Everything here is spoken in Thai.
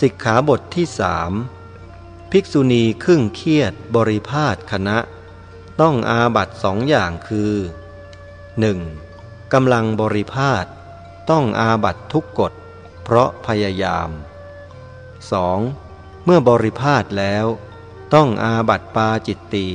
สิกขาบทที่สามภิกษุณีครึ่งเครียดบริพาทคณะ ต้องอาบัตสองอย่างคือ 1. กำลังบริพาทต้องอาบัตทุกกฎ เพราะพยายาม 2. เมื่อบริพาทแล้ว ต้องอาบัตปาจิตตี